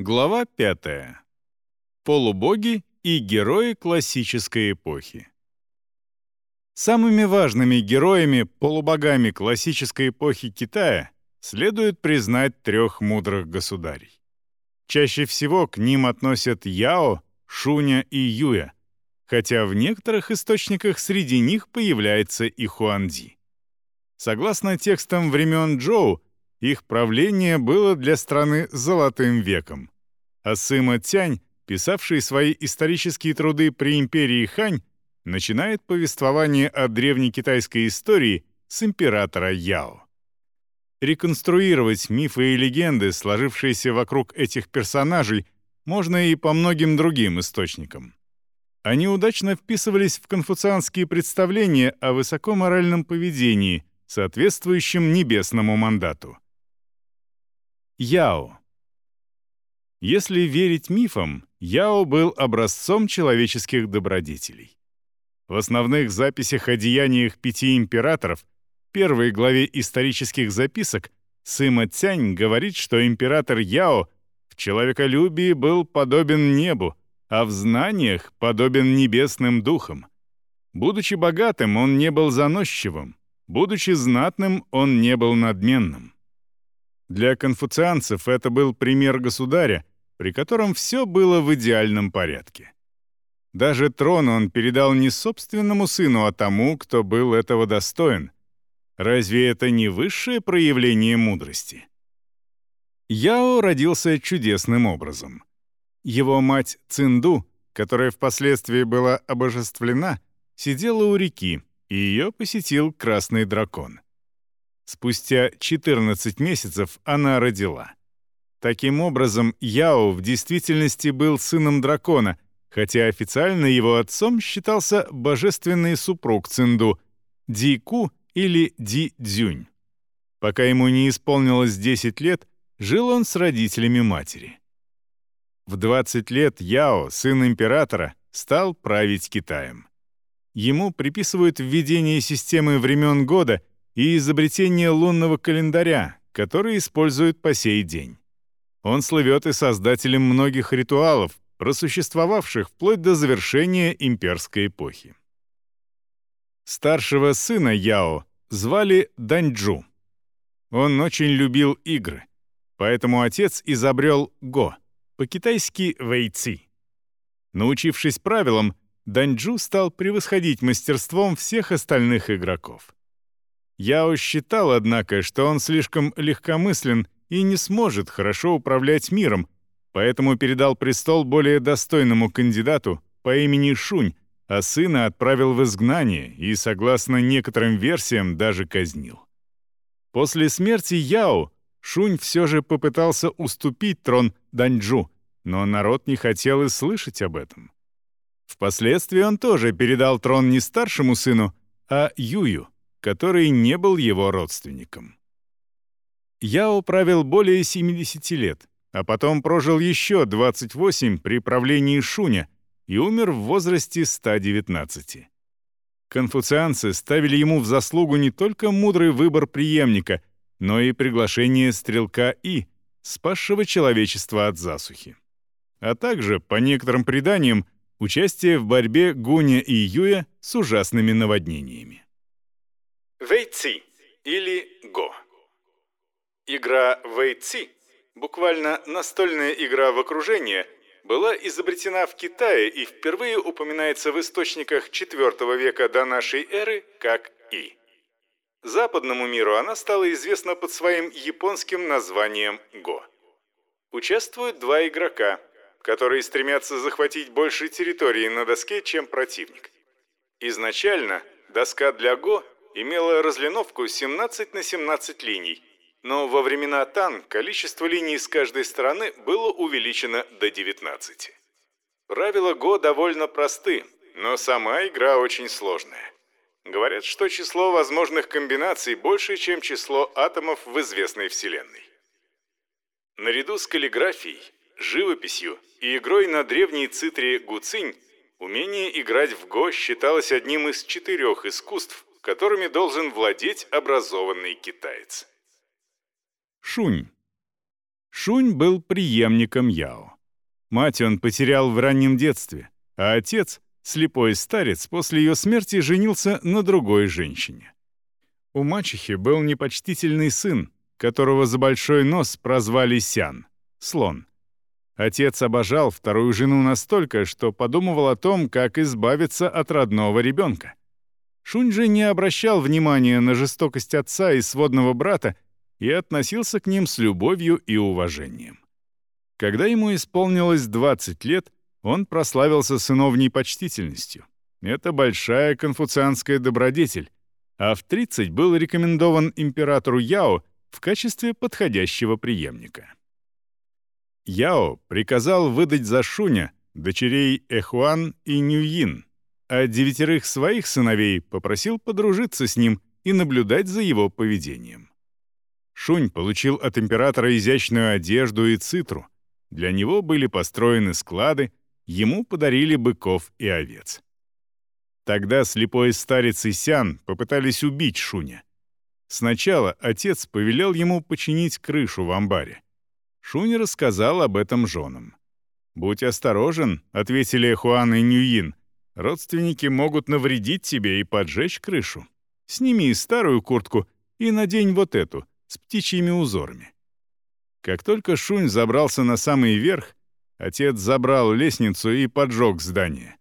Глава 5. Полубоги и герои классической эпохи. Самыми важными героями, полубогами классической эпохи Китая следует признать трех мудрых государей. Чаще всего к ним относят Яо, Шуня и Юя, хотя в некоторых источниках среди них появляется и Хуанзи. Согласно текстам времен Джоу, их правление было для страны золотым веком. А Сыма Тянь, писавший свои исторические труды при империи Хань, начинает повествование о древней китайской истории с императора Яо. Реконструировать мифы и легенды, сложившиеся вокруг этих персонажей, можно и по многим другим источникам. Они удачно вписывались в конфуцианские представления о высокоморальном поведении, соответствующем небесному мандату. Яо. Если верить мифам, Яо был образцом человеческих добродетелей. В основных записях о деяниях пяти императоров, первой главе исторических записок, Сыма Цянь говорит, что император Яо в человеколюбии был подобен небу, а в знаниях подобен небесным духам. Будучи богатым, он не был заносчивым, будучи знатным, он не был надменным. Для конфуцианцев это был пример государя, при котором все было в идеальном порядке. Даже трон он передал не собственному сыну, а тому, кто был этого достоин. Разве это не высшее проявление мудрости? Яо родился чудесным образом. Его мать Цинду, которая впоследствии была обожествлена, сидела у реки, и ее посетил красный дракон. Спустя 14 месяцев она родила. Таким образом, Яо в действительности был сыном дракона, хотя официально его отцом считался божественный супруг Цинду — Ди Ку или Ди Цзюнь. Пока ему не исполнилось 10 лет, жил он с родителями матери. В 20 лет Яо, сын императора, стал править Китаем. Ему приписывают введение системы времен года — и изобретение лунного календаря, который используют по сей день. Он слывет и создателем многих ритуалов, просуществовавших вплоть до завершения имперской эпохи. Старшего сына Яо звали Даньчжу. Он очень любил игры, поэтому отец изобрел Го, по-китайски «вэйци». Научившись правилам, Даньчжу стал превосходить мастерством всех остальных игроков. Яо считал, однако, что он слишком легкомыслен и не сможет хорошо управлять миром, поэтому передал престол более достойному кандидату по имени Шунь, а сына отправил в изгнание и, согласно некоторым версиям, даже казнил. После смерти Яо Шунь все же попытался уступить трон Даньчжу, но народ не хотел и слышать об этом. Впоследствии он тоже передал трон не старшему сыну, а Юю, который не был его родственником. Яо правил более 70 лет, а потом прожил еще 28 при правлении Шуня и умер в возрасте 119. Конфуцианцы ставили ему в заслугу не только мудрый выбор преемника, но и приглашение стрелка И, спасшего человечество от засухи. А также, по некоторым преданиям, участие в борьбе Гуня и Юя с ужасными наводнениями. Вэйци или Го. Игра Вэйци, буквально настольная игра в окружение, была изобретена в Китае и впервые упоминается в источниках IV века до нашей эры как И. Западному миру она стала известна под своим японским названием Го. Участвуют два игрока, которые стремятся захватить больше территории на доске, чем противник. Изначально доска для Го имела разлиновку 17 на 17 линий, но во времена Тан количество линий с каждой стороны было увеличено до 19. Правила Го довольно просты, но сама игра очень сложная. Говорят, что число возможных комбинаций больше, чем число атомов в известной Вселенной. Наряду с каллиграфией, живописью и игрой на древней цитре гуцинь, умение играть в Го считалось одним из четырех искусств, которыми должен владеть образованный китаец. Шунь. Шунь был преемником Яо. Мать он потерял в раннем детстве, а отец, слепой старец, после ее смерти женился на другой женщине. У мачехи был непочтительный сын, которого за большой нос прозвали Сян — слон. Отец обожал вторую жену настолько, что подумывал о том, как избавиться от родного ребенка. Шунь же не обращал внимания на жестокость отца и сводного брата и относился к ним с любовью и уважением. Когда ему исполнилось 20 лет, он прославился сыновней почтительностью. Это большая конфуцианская добродетель, а в 30 был рекомендован императору Яо в качестве подходящего преемника. Яо приказал выдать за Шуня дочерей Эхуан и Нюин, а девятерых своих сыновей попросил подружиться с ним и наблюдать за его поведением. Шунь получил от императора изящную одежду и цитру. Для него были построены склады, ему подарили быков и овец. Тогда слепой старец и Сян попытались убить Шуня. Сначала отец повелел ему починить крышу в амбаре. Шунь рассказал об этом женам. «Будь осторожен», — ответили Хуан и Ньюин. «Родственники могут навредить тебе и поджечь крышу. Сними старую куртку и надень вот эту, с птичьими узорами». Как только Шунь забрался на самый верх, отец забрал лестницу и поджег здание.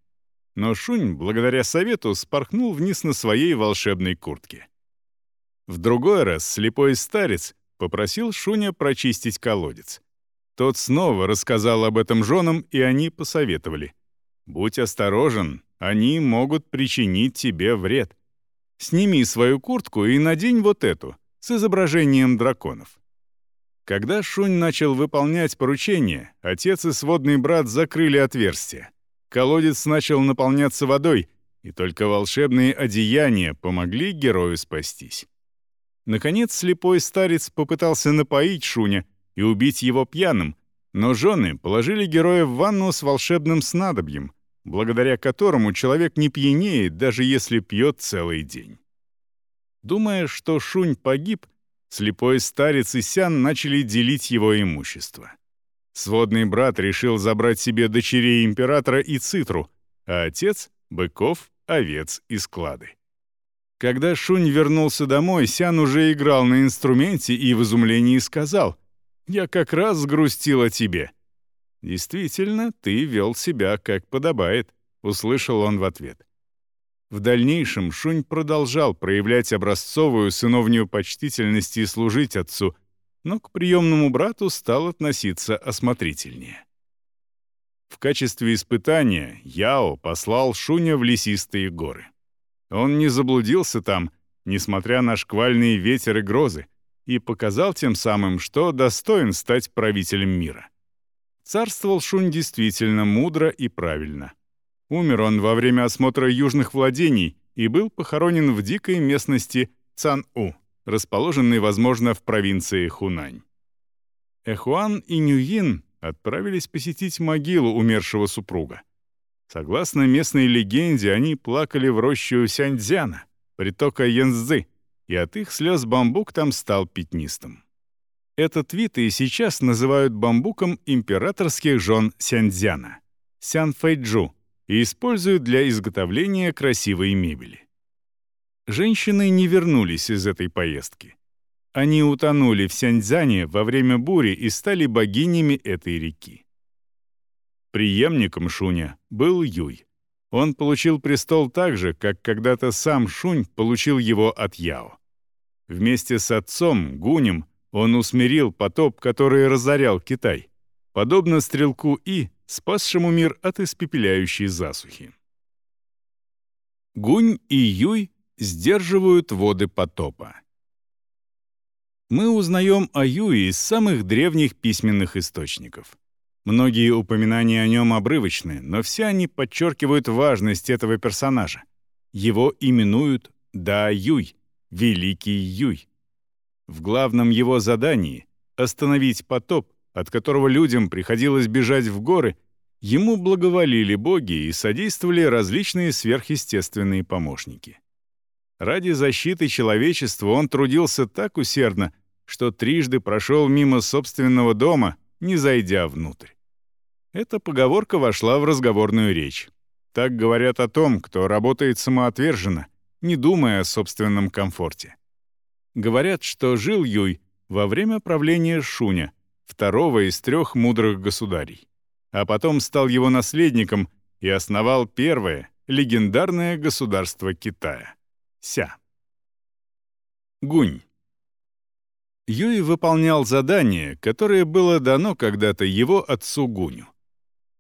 Но Шунь, благодаря совету, спорхнул вниз на своей волшебной куртке. В другой раз слепой старец попросил Шуня прочистить колодец. Тот снова рассказал об этом женам, и они посоветовали. «Будь осторожен, они могут причинить тебе вред. Сними свою куртку и надень вот эту, с изображением драконов». Когда Шунь начал выполнять поручение, отец и сводный брат закрыли отверстие. Колодец начал наполняться водой, и только волшебные одеяния помогли герою спастись. Наконец слепой старец попытался напоить Шуня и убить его пьяным, но жены положили героя в ванну с волшебным снадобьем, благодаря которому человек не пьянеет, даже если пьет целый день. Думая, что Шунь погиб, слепой старец и Сян начали делить его имущество. Сводный брат решил забрать себе дочерей императора и цитру, а отец — быков, овец и склады. Когда Шунь вернулся домой, Сян уже играл на инструменте и в изумлении сказал, «Я как раз сгрустил о тебе». «Действительно, ты вел себя как подобает», — услышал он в ответ. В дальнейшем Шунь продолжал проявлять образцовую сыновнюю почтительность и служить отцу, но к приемному брату стал относиться осмотрительнее. В качестве испытания Яо послал Шуня в лесистые горы. Он не заблудился там, несмотря на шквальные ветер и грозы, и показал тем самым, что достоин стать правителем мира. Царствовал Шунь действительно мудро и правильно. Умер он во время осмотра южных владений и был похоронен в дикой местности Цан-У, расположенной, возможно, в провинции Хунань. Эхуан и Нюин отправились посетить могилу умершего супруга. Согласно местной легенде, они плакали в рощу Сяньцзяна, притока Янцзы, и от их слез бамбук там стал пятнистым. Этот вид и сейчас называют бамбуком императорских жен Сяньцзяна — Сянфэйджу, и используют для изготовления красивой мебели. Женщины не вернулись из этой поездки. Они утонули в Сяньцзяне во время бури и стали богинями этой реки. Приемником Шуня был Юй. Он получил престол так же, как когда-то сам Шунь получил его от Яо. Вместе с отцом, Гунем, он усмирил потоп, который разорял Китай, подобно стрелку И, спасшему мир от испепеляющей засухи. Гунь и Юй сдерживают воды потопа. Мы узнаем о Юе из самых древних письменных источников. Многие упоминания о нем обрывочны, но все они подчеркивают важность этого персонажа. Его именуют Да Юй, Великий Юй. В главном его задании — остановить потоп, от которого людям приходилось бежать в горы, ему благоволили боги и содействовали различные сверхъестественные помощники. Ради защиты человечества он трудился так усердно, что трижды прошел мимо собственного дома, не зайдя внутрь. Эта поговорка вошла в разговорную речь. Так говорят о том, кто работает самоотверженно, не думая о собственном комфорте. Говорят, что жил Юй во время правления Шуня, второго из трех мудрых государей, а потом стал его наследником и основал первое, легендарное государство Китая — Ся. Гунь. Юй выполнял задание, которое было дано когда-то его отцу Гуню.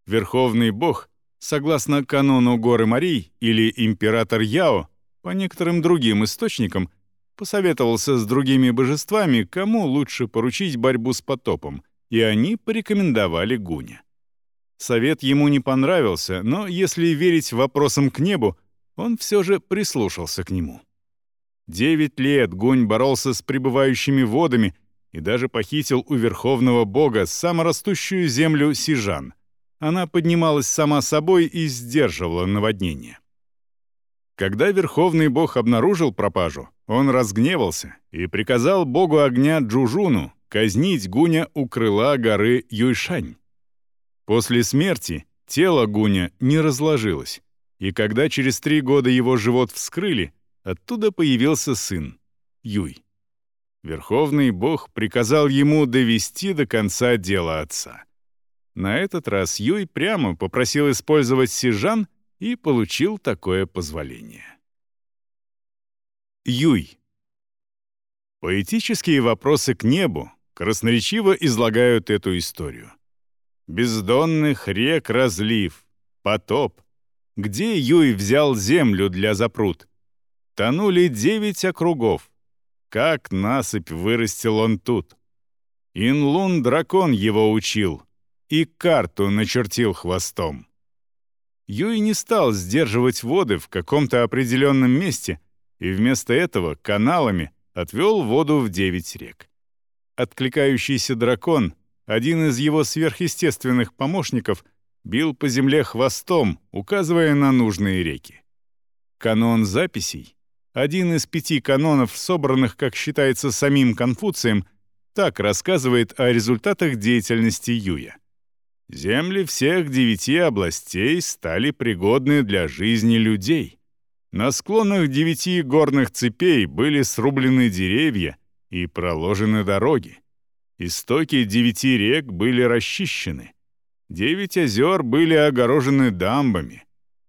Верховный бог, согласно канону горы Марий или император Яо, по некоторым другим источникам, посоветовался с другими божествами, кому лучше поручить борьбу с потопом, и они порекомендовали Гуня. Совет ему не понравился, но если верить вопросам к небу, он все же прислушался к нему. Девять лет Гунь боролся с пребывающими водами и даже похитил у верховного бога саморастущую землю Сижан. Она поднималась сама собой и сдерживала наводнение. Когда верховный бог обнаружил пропажу, он разгневался и приказал богу огня Джужуну казнить Гуня у крыла горы Юйшань. После смерти тело Гуня не разложилось, и когда через три года его живот вскрыли, оттуда появился сын, Юй. Верховный бог приказал ему довести до конца дело отца. На этот раз Юй прямо попросил использовать сижан и получил такое позволение. Юй. Поэтические вопросы к небу красноречиво излагают эту историю. Бездонных рек разлив, потоп. Где Юй взял землю для запрут? Тонули девять округов. Как насыпь вырастил он тут? Инлун дракон его учил и карту начертил хвостом. Юй не стал сдерживать воды в каком-то определенном месте и вместо этого каналами отвел воду в девять рек. Откликающийся дракон, один из его сверхъестественных помощников, бил по земле хвостом, указывая на нужные реки. Канон записей, один из пяти канонов, собранных, как считается, самим Конфуцием, так рассказывает о результатах деятельности Юя. Земли всех девяти областей стали пригодны для жизни людей. На склонах девяти горных цепей были срублены деревья и проложены дороги. Истоки девяти рек были расчищены. Девять озер были огорожены дамбами.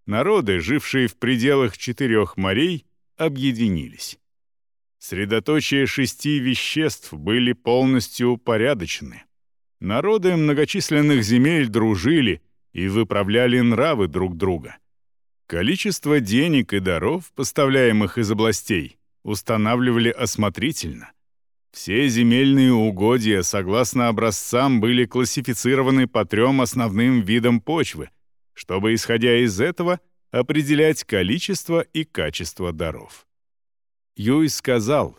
Народы, жившие в пределах четырех морей, объединились. Средоточие шести веществ были полностью упорядочены. Народы многочисленных земель дружили и выправляли нравы друг друга. Количество денег и даров, поставляемых из областей, устанавливали осмотрительно. Все земельные угодья, согласно образцам, были классифицированы по трем основным видам почвы, чтобы, исходя из этого, определять количество и качество даров. Юй сказал,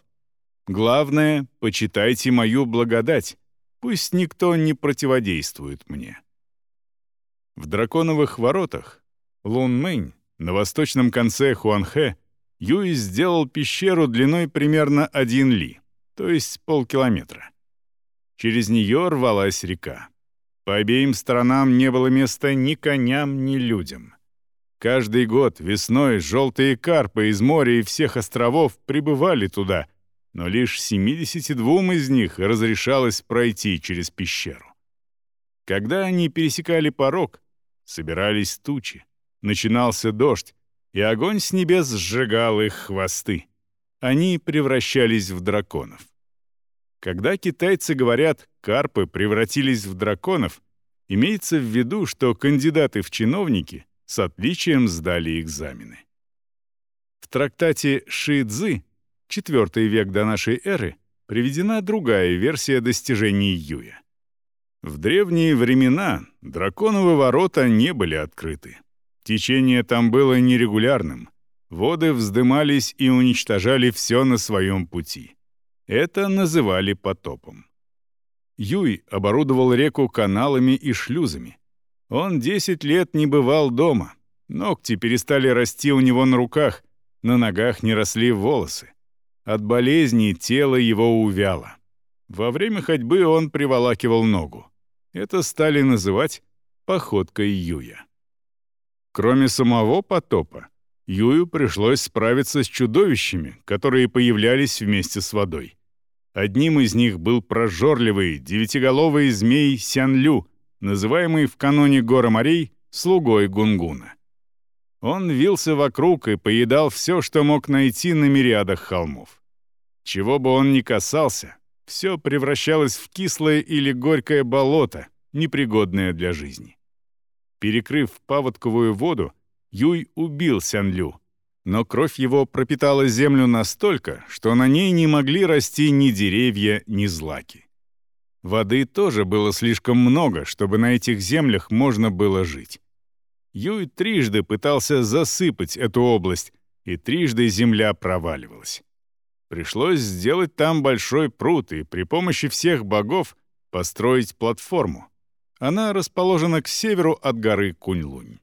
«Главное, почитайте мою благодать, Пусть никто не противодействует мне. В драконовых воротах Лун-Мэнь на восточном конце Хуанхэ Юй сделал пещеру длиной примерно один ли, то есть полкилометра. Через нее рвалась река. По обеим сторонам не было места ни коням, ни людям. Каждый год весной желтые карпы из моря и всех островов прибывали туда — но лишь 72 из них разрешалось пройти через пещеру. Когда они пересекали порог, собирались тучи, начинался дождь, и огонь с небес сжигал их хвосты. Они превращались в драконов. Когда китайцы говорят «карпы превратились в драконов», имеется в виду, что кандидаты в чиновники с отличием сдали экзамены. В трактате «Ши Цзы» IV век до нашей эры, приведена другая версия достижений Юя. В древние времена драконовы ворота не были открыты. Течение там было нерегулярным. Воды вздымались и уничтожали все на своем пути. Это называли потопом. Юй оборудовал реку каналами и шлюзами. Он 10 лет не бывал дома. Ногти перестали расти у него на руках, на ногах не росли волосы. От болезней тело его увяло. Во время ходьбы он приволакивал ногу. Это стали называть походкой Юя. Кроме самого потопа, Юю пришлось справиться с чудовищами, которые появлялись вместе с водой. Одним из них был прожорливый, девятиголовый змей Сянлю, называемый в каноне гора морей слугой Гунгуна. Он вился вокруг и поедал все, что мог найти на мириадах холмов. Чего бы он ни касался, все превращалось в кислое или горькое болото, непригодное для жизни. Перекрыв паводковую воду, Юй убил Сянлю, но кровь его пропитала землю настолько, что на ней не могли расти ни деревья, ни злаки. Воды тоже было слишком много, чтобы на этих землях можно было жить. Юй трижды пытался засыпать эту область, и трижды земля проваливалась. Пришлось сделать там большой пруд и при помощи всех богов построить платформу. Она расположена к северу от горы Куньлунь.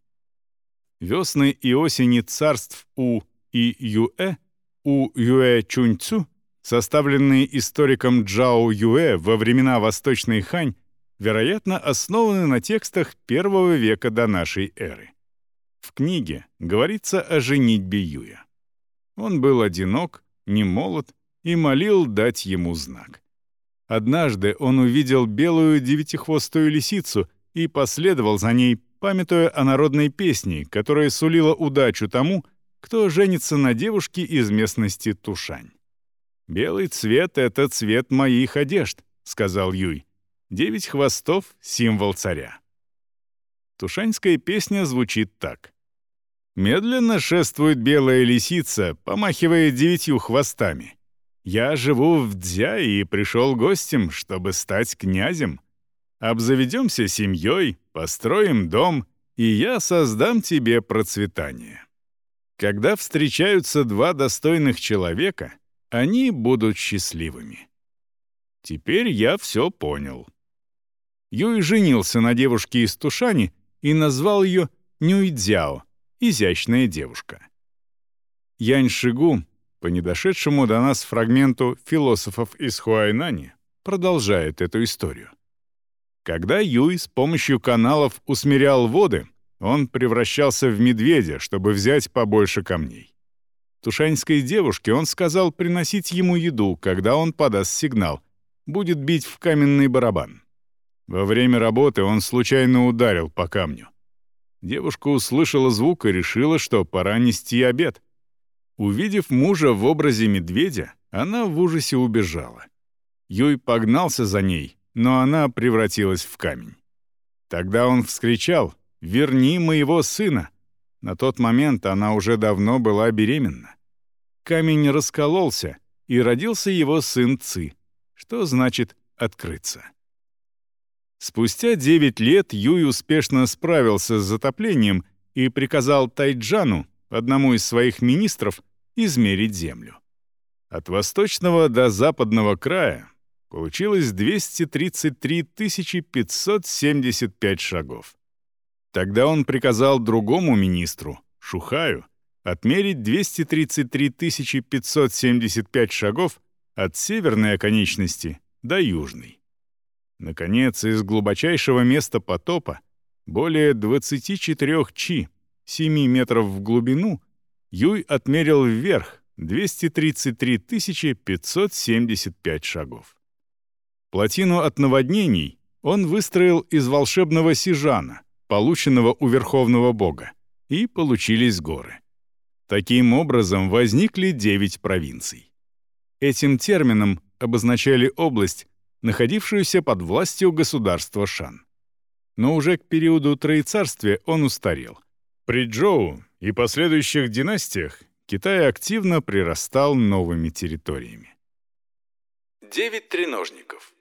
Весны и осени царств У и Юэ, У Юэ Чуньцу, составленные историком Джао Юэ во времена Восточной Хань, вероятно, основаны на текстах первого века до нашей эры. В книге говорится о женитьбе Юя. Он был одинок, не молод и молил дать ему знак. Однажды он увидел белую девятихвостую лисицу и последовал за ней, памятуя о народной песне, которая сулила удачу тому, кто женится на девушке из местности Тушань. «Белый цвет — это цвет моих одежд», — сказал Юй. «Девять хвостов — символ царя». Тушаньская песня звучит так. Медленно шествует белая лисица, помахивая девятью хвостами. Я живу в Дзя и пришел гостем, чтобы стать князем. Обзаведемся семьей, построим дом, и я создам тебе процветание. Когда встречаются два достойных человека, они будут счастливыми. Теперь я все понял. Юй женился на девушке из Тушани и назвал ее Нюйдзяо, изящная девушка. Янь Шигу, по недошедшему до нас фрагменту философов из Хуайнани, продолжает эту историю. Когда Юй с помощью каналов усмирял воды, он превращался в медведя, чтобы взять побольше камней. Тушаньской девушке он сказал приносить ему еду, когда он подаст сигнал, будет бить в каменный барабан. Во время работы он случайно ударил по камню. Девушка услышала звук и решила, что пора нести обед. Увидев мужа в образе медведя, она в ужасе убежала. Юй погнался за ней, но она превратилась в камень. Тогда он вскричал «Верни моего сына!» На тот момент она уже давно была беременна. Камень раскололся, и родился его сын Ци, что значит «открыться». Спустя 9 лет Юй успешно справился с затоплением и приказал Тайджану, одному из своих министров, измерить землю. От восточного до западного края получилось 233 575 шагов. Тогда он приказал другому министру, Шухаю, отмерить 233 575 шагов от северной оконечности до южной. Наконец, из глубочайшего места потопа, более 24 чи, 7 метров в глубину, Юй отмерил вверх 233 575 шагов. Плотину от наводнений он выстроил из волшебного сижана, полученного у верховного бога, и получились горы. Таким образом возникли девять провинций. Этим термином обозначали область, находившуюся под властью государства Шан. Но уже к периоду Троецарствия он устарел. При Джоу и последующих династиях Китай активно прирастал новыми территориями. Девять треножников.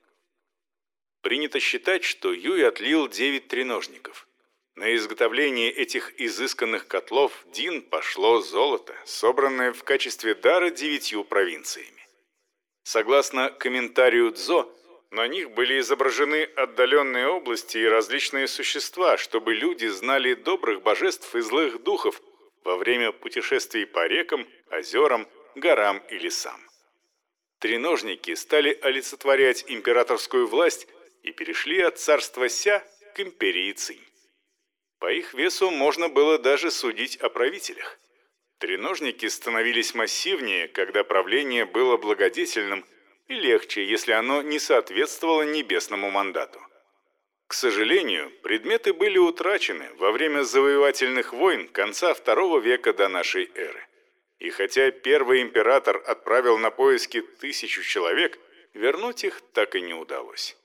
Принято считать, что Юй отлил девять треножников. На изготовление этих изысканных котлов Дин пошло золото, собранное в качестве дара девятью провинциями. Согласно комментарию Цзо, на них были изображены отдаленные области и различные существа, чтобы люди знали добрых божеств и злых духов во время путешествий по рекам, озерам, горам и лесам. Треножники стали олицетворять императорскую власть и перешли от царства Ся к империи Цинь. По их весу можно было даже судить о правителях. Треножники становились массивнее, когда правление было благодетельным, и легче, если оно не соответствовало небесному мандату. К сожалению, предметы были утрачены во время завоевательных войн конца II века до нашей эры. И хотя первый император отправил на поиски тысячу человек, вернуть их так и не удалось.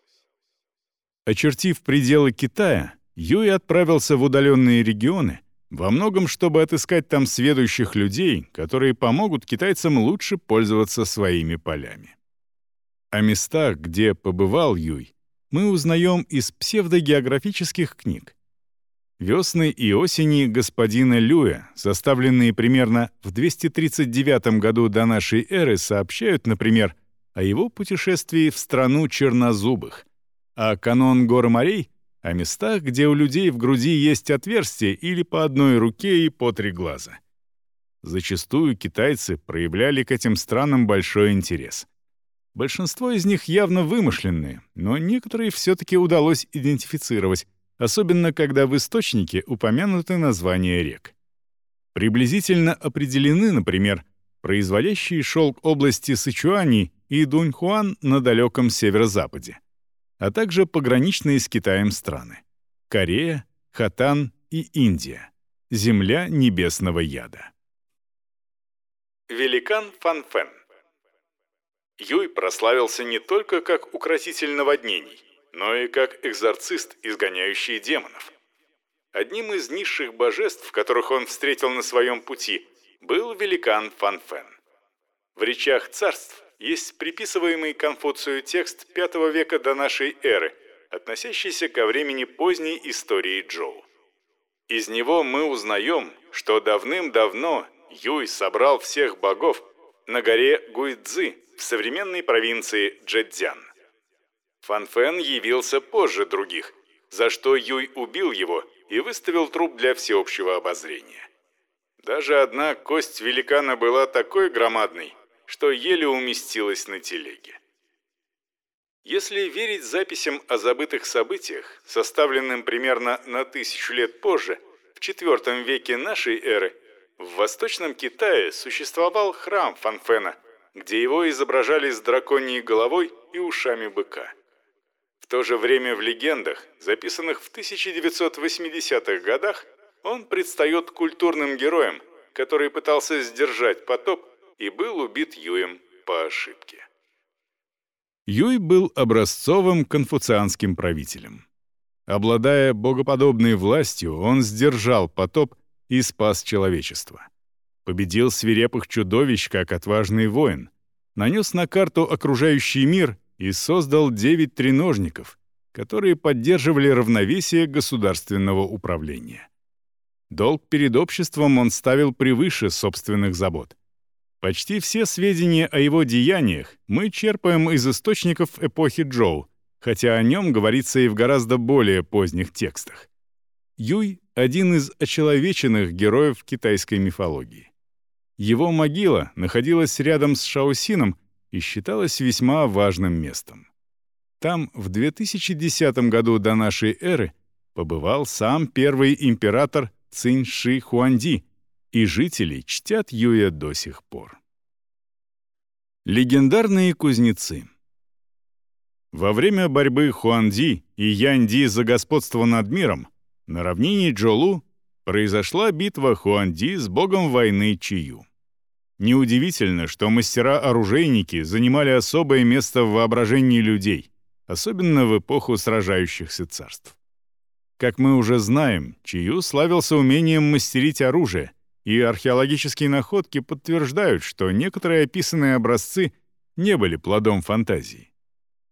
Очертив пределы Китая, Юй отправился в удаленные регионы, во многом чтобы отыскать там сведущих людей, которые помогут китайцам лучше пользоваться своими полями. О местах, где побывал Юй, мы узнаем из псевдогеографических книг. «Весны и осени господина Люя», составленные примерно в 239 году до нашей эры, сообщают, например, о его путешествии в страну чернозубых, а канон гор морей — о местах, где у людей в груди есть отверстия или по одной руке и по три глаза. Зачастую китайцы проявляли к этим странам большой интерес. Большинство из них явно вымышленные, но некоторые все-таки удалось идентифицировать, особенно когда в источнике упомянуты названия рек. Приблизительно определены, например, производящие шелк области Сычуани и Дуньхуан на далеком северо-западе, а также пограничные с Китаем страны — Корея, Хатан и Индия, земля небесного яда. Великан Фанфен Юй прославился не только как укротитель наводнений, но и как экзорцист, изгоняющий демонов. Одним из низших божеств, которых он встретил на своем пути, был великан Фанфен. В речах царств есть приписываемый Конфуцию текст V века до нашей эры, относящийся ко времени поздней истории Джоу. Из него мы узнаем, что давным-давно Юй собрал всех богов на горе Гуйцзы в современной провинции Джэцзян. Фан Фэн явился позже других, за что Юй убил его и выставил труп для всеобщего обозрения. Даже одна кость великана была такой громадной, что еле уместилась на телеге. Если верить записям о забытых событиях, составленным примерно на тысячу лет позже, в IV веке нашей эры, в Восточном Китае существовал храм Фанфена, где его изображали с драконьей головой и ушами быка то же время в легендах, записанных в 1980-х годах, он предстает культурным героем, который пытался сдержать потоп и был убит Юем по ошибке. Юй был образцовым конфуцианским правителем. Обладая богоподобной властью, он сдержал потоп и спас человечество. Победил свирепых чудовищ, как отважный воин, нанес на карту окружающий мир и создал девять треножников, которые поддерживали равновесие государственного управления. Долг перед обществом он ставил превыше собственных забот. Почти все сведения о его деяниях мы черпаем из источников эпохи Джоу, хотя о нем говорится и в гораздо более поздних текстах. Юй — один из очеловеченных героев китайской мифологии. Его могила находилась рядом с Шаосином и считалось весьма важным местом. Там в 2010 году до нашей эры побывал сам первый император Цинь Ши Хуанди, и жители чтят Юя до сих пор. Легендарные кузнецы Во время борьбы Хуанди и Янди за господство над миром на равнине Джолу произошла битва Хуанди с богом войны Чию. Неудивительно, что мастера-оружейники занимали особое место в воображении людей, особенно в эпоху сражающихся царств. Как мы уже знаем, Чию славился умением мастерить оружие, и археологические находки подтверждают, что некоторые описанные образцы не были плодом фантазии.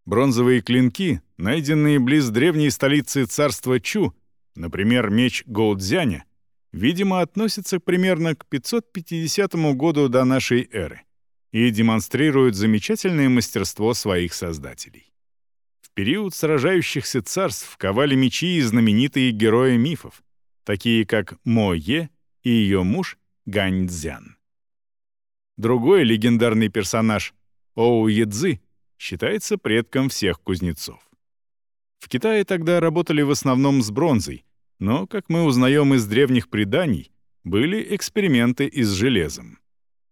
Бронзовые клинки, найденные близ древней столицы царства Чу, например, меч Гоудзяня, видимо, относится примерно к 550 году до нашей эры и демонстрируют замечательное мастерство своих создателей. В период сражающихся царств ковали мечи и знаменитые герои мифов, такие как Мо Е и ее муж Гань Цзян. Другой легендарный персонаж — Оу Едзы считается предком всех кузнецов. В Китае тогда работали в основном с бронзой, но, как мы узнаем из древних преданий, были эксперименты и с железом.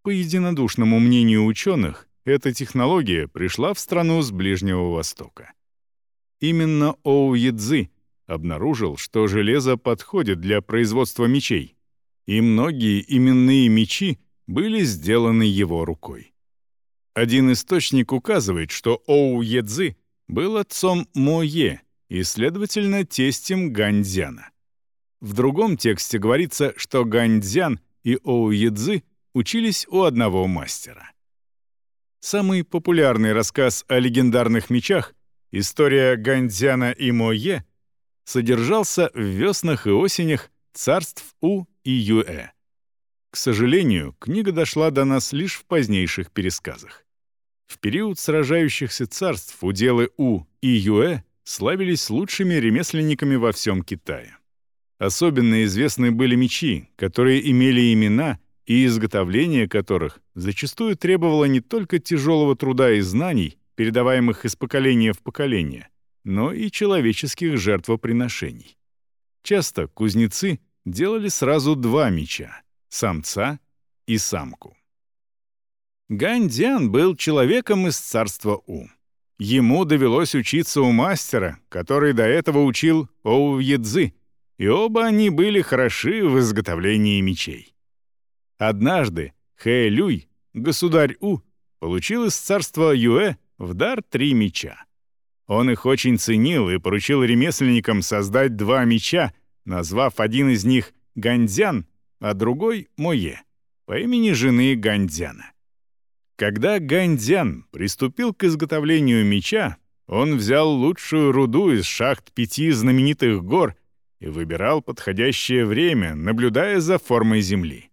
По единодушному мнению ученых, эта технология пришла в страну с Ближнего Востока. Именно Оу Едзы обнаружил, что железо подходит для производства мечей, и многие именные мечи были сделаны его рукой. Один источник указывает, что Оу Едзы был отцом Мо Е и, следовательно, тестем Ганьцзяна. В другом тексте говорится, что Ганьцзян и Оу Едзы учились у одного мастера. Самый популярный рассказ о легендарных мечах «История Ганьцзяна и Мо Е» содержался в веснах и осенях царств У и Юэ. К сожалению, книга дошла до нас лишь в позднейших пересказах. В период сражающихся царств уделы У и Юэ славились лучшими ремесленниками во всем Китае. Особенно известны были мечи, которые имели имена и изготовление которых зачастую требовало не только тяжелого труда и знаний, передаваемых из поколения в поколение, но и человеческих жертвоприношений. Часто кузнецы делали сразу два меча — самца и самку. Гандиан был человеком из царства У. Ему довелось учиться у мастера, который до этого учил Оу Едзы, и оба они были хороши в изготовлении мечей. Однажды Хэ Люй, государь У, получил из царства Юэ в дар три меча. Он их очень ценил и поручил ремесленникам создать два меча, назвав один из них Гандзян, а другой — Мое, по имени жены Гандзяна. Когда Гандзян приступил к изготовлению меча, он взял лучшую руду из шахт пяти знаменитых гор и выбирал подходящее время, наблюдая за формой земли.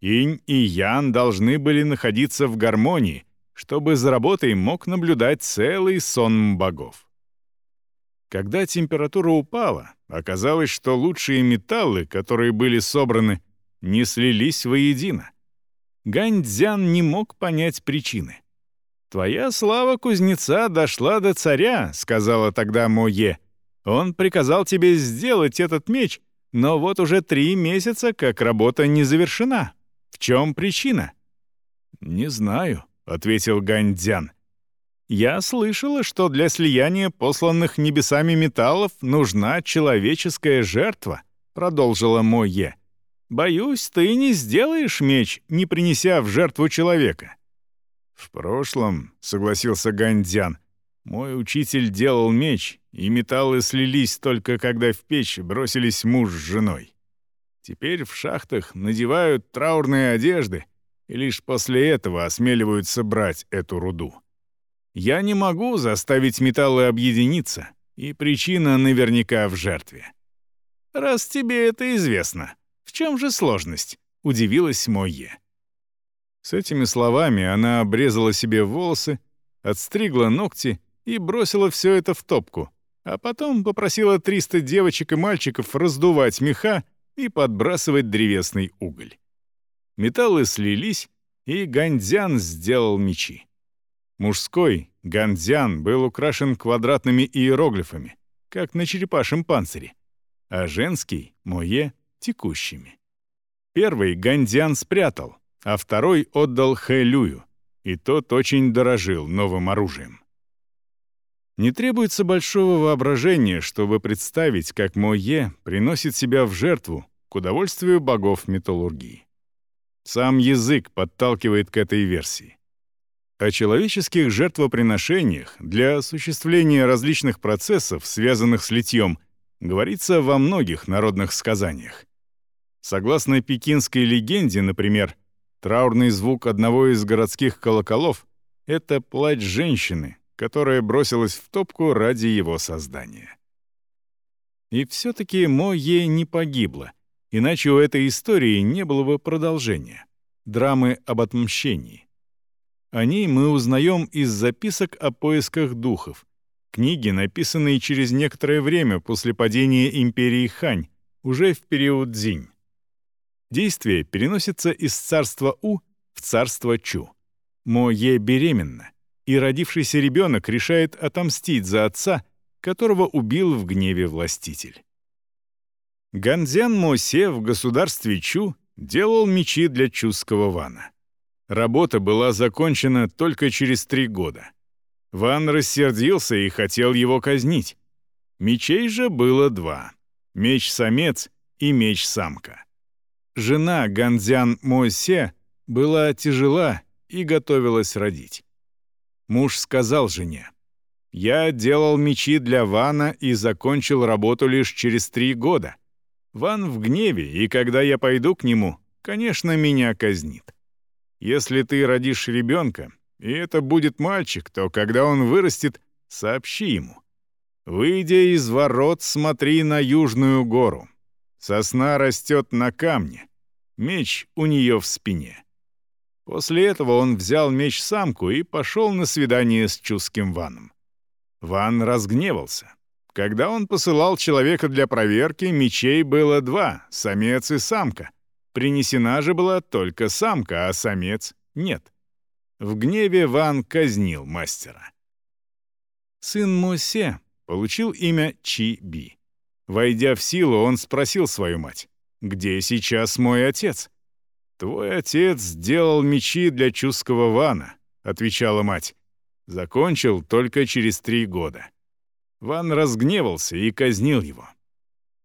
Инь и Ян должны были находиться в гармонии, чтобы за работой мог наблюдать целый сон богов. Когда температура упала, оказалось, что лучшие металлы, которые были собраны, не слились воедино. Ганьцзян не мог понять причины. «Твоя слава кузнеца дошла до царя», — сказала тогда Мое. «Он приказал тебе сделать этот меч, но вот уже три месяца, как работа не завершена. В чем причина?» «Не знаю», — ответил Ганьцзян. «Я слышала, что для слияния посланных небесами металлов нужна человеческая жертва», — продолжила Мое. Боюсь, ты не сделаешь меч, не принеся в жертву человека». «В прошлом», — согласился Гандзян, — «мой учитель делал меч, и металлы слились только когда в печь бросились муж с женой. Теперь в шахтах надевают траурные одежды, и лишь после этого осмеливаются брать эту руду. Я не могу заставить металлы объединиться, и причина наверняка в жертве. Раз тебе это известно, в чем же сложность?» — удивилась Мойе. С этими словами она обрезала себе волосы, отстригла ногти и бросила все это в топку, а потом попросила 300 девочек и мальчиков раздувать меха и подбрасывать древесный уголь. Металлы слились, и Гандзян сделал мечи. Мужской, Гандзян, был украшен квадратными иероглифами, как на черепашьем панцире, а женский, Мое, текущими. Первый Гандиан спрятал, а второй отдал Хэлюю, и тот очень дорожил новым оружием. Не требуется большого воображения, чтобы представить, как Мое приносит себя в жертву к удовольствию богов металлургии. Сам язык подталкивает к этой версии. О человеческих жертвоприношениях для осуществления различных процессов, связанных с литьем, говорится во многих народных сказаниях. Согласно пекинской легенде, например, траурный звук одного из городских колоколов — это плач женщины, которая бросилась в топку ради его создания. И все-таки Мо ей не погибла, иначе у этой истории не было бы продолжения — драмы об отмщении. О ней мы узнаем из записок о поисках духов, книги, написанные через некоторое время после падения империи Хань, уже в период Дзинь. Действие переносится из царства У в царство Чу. Мо Е беременна. И родившийся ребенок решает отомстить за отца, которого убил в гневе властитель. Ганзян Мосе в государстве Чу делал мечи для чуского вана. Работа была закончена только через три года. Ван рассердился и хотел его казнить. Мечей же было два — меч-самец и меч-самка. Жена Ганзян Мосе была тяжела и готовилась родить. Муж сказал жене, «Я делал мечи для Вана и закончил работу лишь через три года. Ван в гневе, и когда я пойду к нему, конечно, меня казнит. Если ты родишь ребенка, и это будет мальчик, то когда он вырастет, сообщи ему. Выйдя из ворот, смотри на южную гору. Сосна растет на камне. Меч у нее в спине. После этого он взял меч-самку и пошел на свидание с Чуским Ваном. Ван разгневался. Когда он посылал человека для проверки, мечей было два — самец и самка. Принесена же была только самка, а самец — нет. В гневе Ван казнил мастера. Сын Мосе получил имя Чи-Би. Войдя в силу, он спросил свою мать, «Где сейчас мой отец?» «Твой отец сделал мечи для чуского Вана», — отвечала мать. «Закончил только через три года». Ван разгневался и казнил его.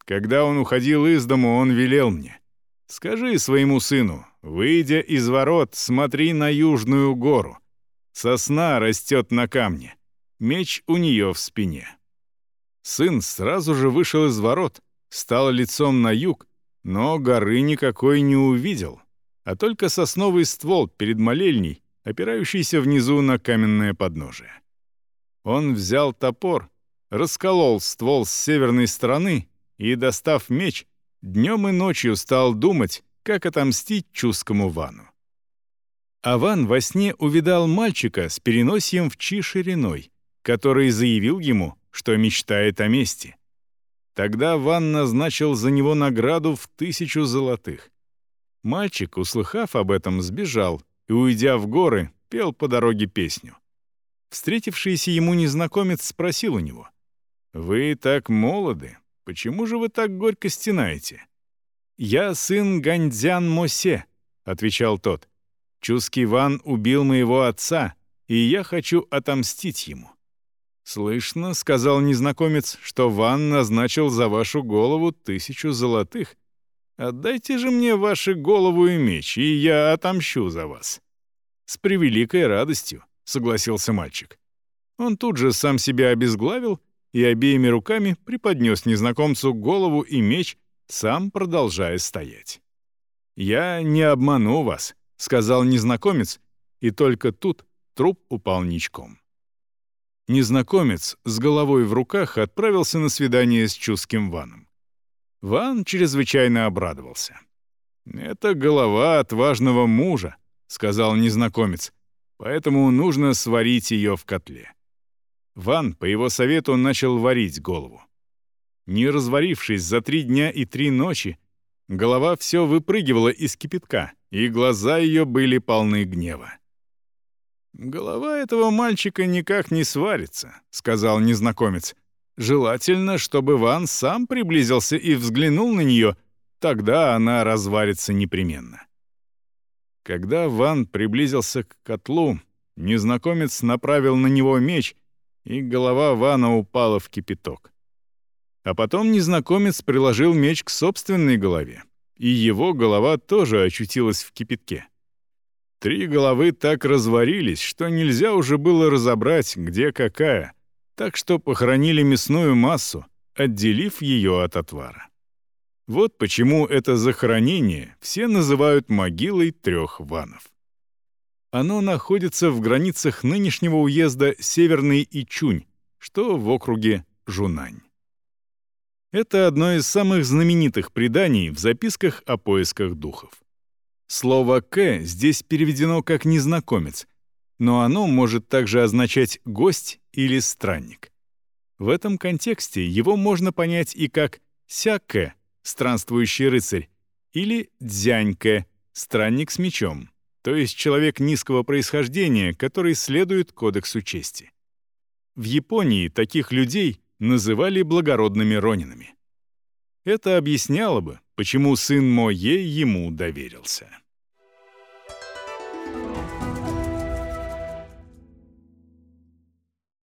Когда он уходил из дому, он велел мне, Скажи своему сыну, выйдя из ворот, смотри на южную гору. Сосна растет на камне. Меч у нее в спине. Сын сразу же вышел из ворот, стал лицом на юг, но горы никакой не увидел, а только сосновый ствол перед молельней, опирающийся внизу на каменное подножие. Он взял топор, расколол ствол с северной стороны и, достав меч, днем и ночью стал думать, как отомстить чускому Вану. А Ван во сне увидал мальчика с переносием в чи шириной, который заявил ему, что мечтает о мести. Тогда Ван назначил за него награду в тысячу золотых. Мальчик, услыхав об этом, сбежал и, уйдя в горы, пел по дороге песню. Встретившийся ему незнакомец спросил у него, «Вы так молоды, Почему же вы так горько стенаете?» «Я сын Гандзян Мосе», — отвечал тот. «Чуский Ван убил моего отца, и я хочу отомстить ему». «Слышно», — сказал незнакомец, — «что Ван назначил за вашу голову тысячу золотых. Отдайте же мне ваши голову и меч, и я отомщу за вас». «С превеликой радостью», — согласился мальчик. Он тут же сам себя обезглавил и обеими руками преподнес незнакомцу голову и меч, сам продолжая стоять. «Я не обману вас», — сказал незнакомец, и только тут труп упал ничком. Незнакомец с головой в руках отправился на свидание с Чуским Ваном. Ван чрезвычайно обрадовался. «Это голова отважного мужа», — сказал незнакомец, «поэтому нужно сварить ее в котле». Ван, по его совету, начал варить голову. Не разварившись за три дня и три ночи, голова все выпрыгивала из кипятка, и глаза ее были полны гнева. «Голова этого мальчика никак не сварится», — сказал незнакомец. «Желательно, чтобы Ван сам приблизился и взглянул на нее, тогда она разварится непременно». Когда Ван приблизился к котлу, незнакомец направил на него меч и голова Вана упала в кипяток. А потом незнакомец приложил меч к собственной голове, и его голова тоже очутилась в кипятке. Три головы так разварились, что нельзя уже было разобрать, где какая, так что похоронили мясную массу, отделив ее от отвара. Вот почему это захоронение все называют могилой трех ванов. Оно находится в границах нынешнего уезда Северный Ичунь, что в округе Жунань. Это одно из самых знаменитых преданий в записках о поисках духов. Слово «к» здесь переведено как «незнакомец», но оно может также означать «гость» или «странник». В этом контексте его можно понять и как «ся-к» — странствующий рыцарь, или «дзянь-к» — странник с мечом, то есть человек низкого происхождения, который следует кодексу чести. В Японии таких людей называли благородными ронинами. Это объясняло бы, почему сын Мое ему доверился.